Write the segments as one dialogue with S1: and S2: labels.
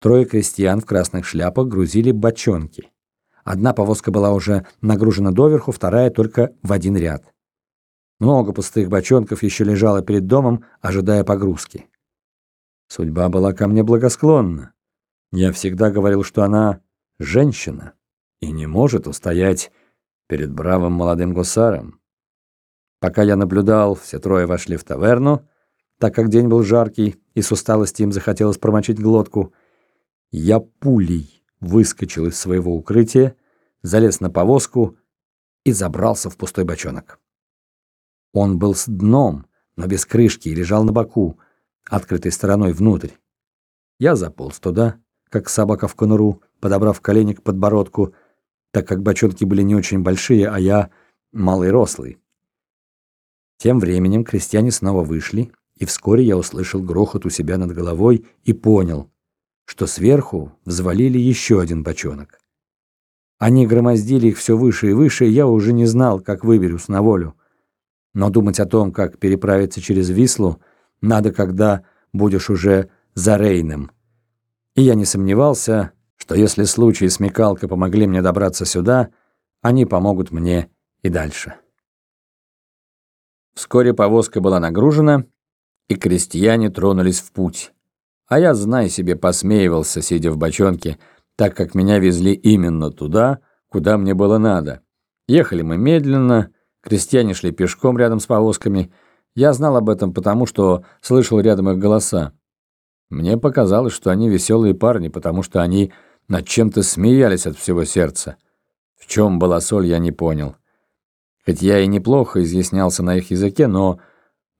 S1: Трое крестьян в красных шляпах грузили бочонки. Одна повозка была уже нагружена доверху, вторая только в один ряд. Много пустых бочонков еще лежало перед домом, ожидая погрузки. Судьба была ко мне благосклонна. Я всегда говорил, что она женщина и не может устоять перед бравым молодым гусаром. Пока я наблюдал, все трое вошли в таверну, так как день был жаркий, и с усталости им захотелось промочить глотку. Я пулей выскочил из своего укрытия, залез на повозку и забрался в пустой бочонок. Он был с дном, но без крышки и лежал на боку, открытой стороной внутрь. Я заполз туда, как собака в конуру, подобрав колени к подбородку, так как бочонки были не очень большие, а я малый рослый. Тем временем крестьяне снова вышли, и вскоре я услышал грохот у себя над головой и понял, что сверху взвалили еще один бочонок. Они громоздили их все выше и выше, и я уже не знал, как выберусь на волю. Но думать о том, как переправиться через Вислу, надо, когда будешь уже за Рейном. И я не сомневался, что если случай и смекалка помогли мне добраться сюда, они помогут мне и дальше. Вскоре повозка была нагружена, и крестьяне тронулись в путь. А я, знай себе, посмеивался, сидя в бочонке, так как меня везли именно туда, куда мне было надо. Ехали мы медленно, крестьяне шли пешком рядом с повозками. Я знал об этом потому, что слышал рядом их голоса. Мне показалось, что они веселые парни, потому что они над чем-то смеялись от всего сердца. В чем была соль, я не понял. Хоть я и неплохо изъяснялся на их языке, но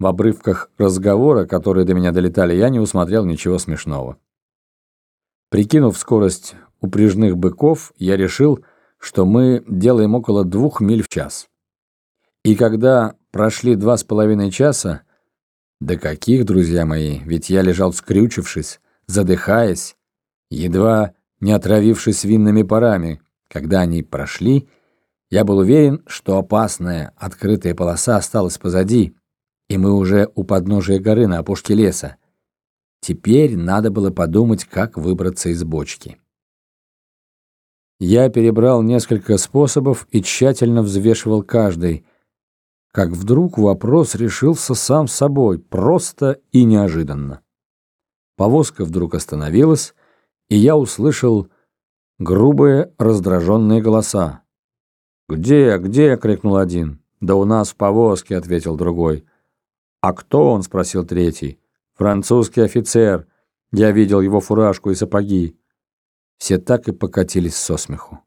S1: в обрывках разговора, которые до меня долетали, я не усмотрел ничего смешного. Прикинув скорость упряжных быков, я решил, что мы делаем около двух миль в час. И когда прошли два с половиной часа, да каких, друзья мои, ведь я лежал скрючившись, задыхаясь, едва не отравившись винными парами, когда они прошли, я был уверен, что опасная открытая полоса осталась позади, и мы уже у подножия горы на опушке леса. Теперь надо было подумать, как выбраться из бочки. Я перебрал несколько способов и тщательно взвешивал каждый, как вдруг вопрос решился сам собой, просто и неожиданно. Повозка вдруг остановилась, и я услышал грубые раздраженные голоса. «Где, где?» — крикнул один. «Да у нас в повозке», — ответил другой. «А кто он?» — спросил третий. «Французский офицер. Я видел его фуражку и сапоги». Все так и покатились со смеху.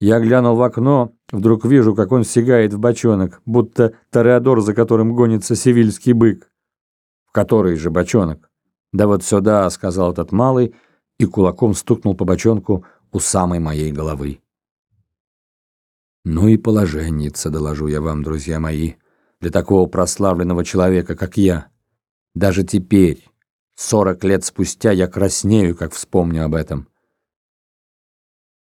S1: Я глянул в окно, вдруг вижу, как он сигает в бочонок, будто тореадор, за которым гонится севильский бык. В который же бочонок? «Да вот сюда», — сказал этот малый, и кулаком стукнул по бочонку у самой моей головы. Ну и положенница, доложу я вам, друзья мои для такого прославленного человека, как я. Даже теперь, сорок лет спустя, я краснею, как вспомню об этом.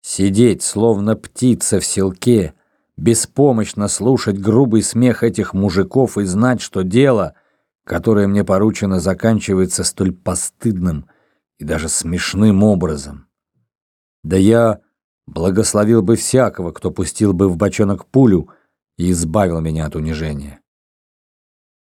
S1: Сидеть, словно птица в селке, беспомощно слушать грубый смех этих мужиков и знать, что дело, которое мне поручено, заканчивается столь постыдным и даже смешным образом. Да я благословил бы всякого, кто пустил бы в бочонок пулю, и избавил меня от унижения.